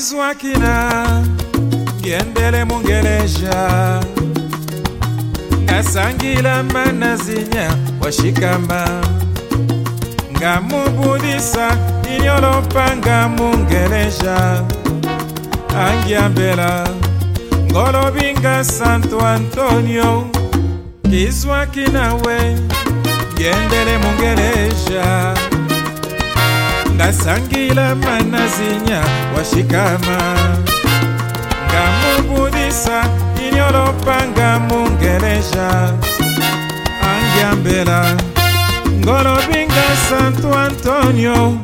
Nizwakina gendele mungeleja ngasangila manazinya washikamba ngamubudisa inyolopanga mungeleja angiambela binga santo antonio kizwakinawe gendele mungeleja ndasangila manazinya washikama ngamubudisa inyolopanga mungereja angiambela binga santo antonio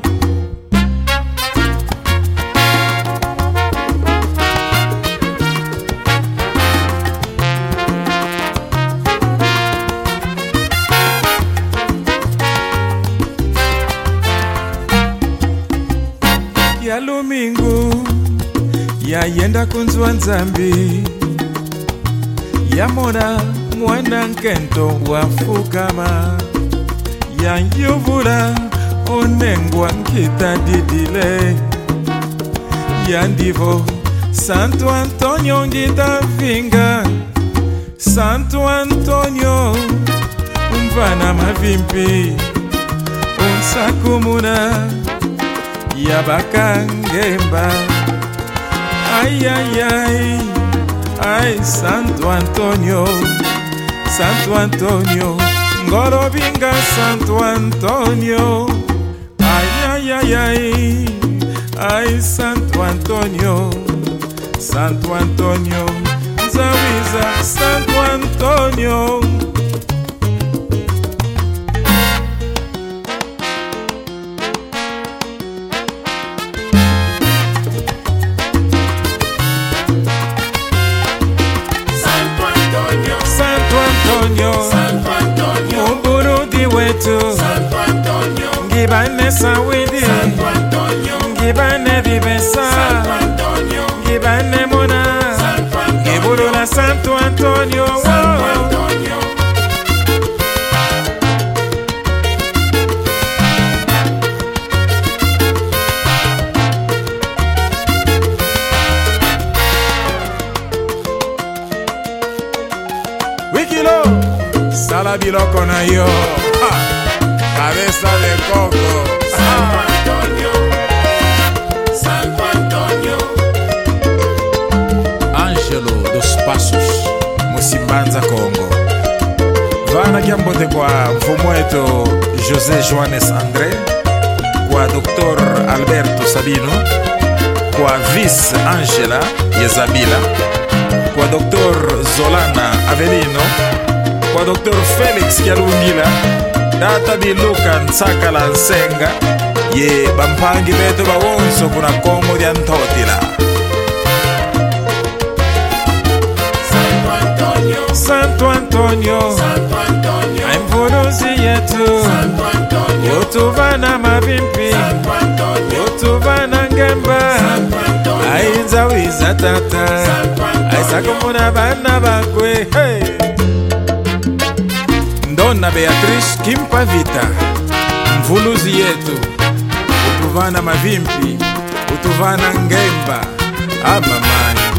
ya lumingu yayenda kunzwa nzambi yamona mwana nkento wafukama yanyuvula onengwa nkita didile yandivo santo antonio ngita vinga santo antonio mvana mavimpi unsakumuna ya bakangemba ayayay ay santo antonio santo antonio ngolobinga santo antonio ayayayay ay santo antonio santo antonio nzawiza Espiritu Santo Antonio Ngibane sawidi Santo Antonio Ngibane vivesa Santo Antonio Ngibane mona Santo Antonio Ngibulula Santo Antonio Santo Antonio Wikilo, sala biloko na yo llama Cabeza de Coco. Santo Antonio, Santo Antonio. Ângelo dos Passos, Musimbanza Congo. vana kiambote kwa mfumo wetu José Joanes André, kwa Dr. Alberto Sabino, kwa Vice Angela Yezabila, kwa Dr. Zolana Avelino, kwa Dr. Felix Kialungila data diluka ntsaka la nsenga ye bampangi betu bawonso kuna kongo dia ntotila santo antonio emvunuzi yetu utuva na mavimpi utuva na ngemba ainzawiza tata aisakumuna bana bakwe hey. Simon na Beatrice Kimpavita, mvuluzi yetu utuvana mavimpi utuvana ngemba amamani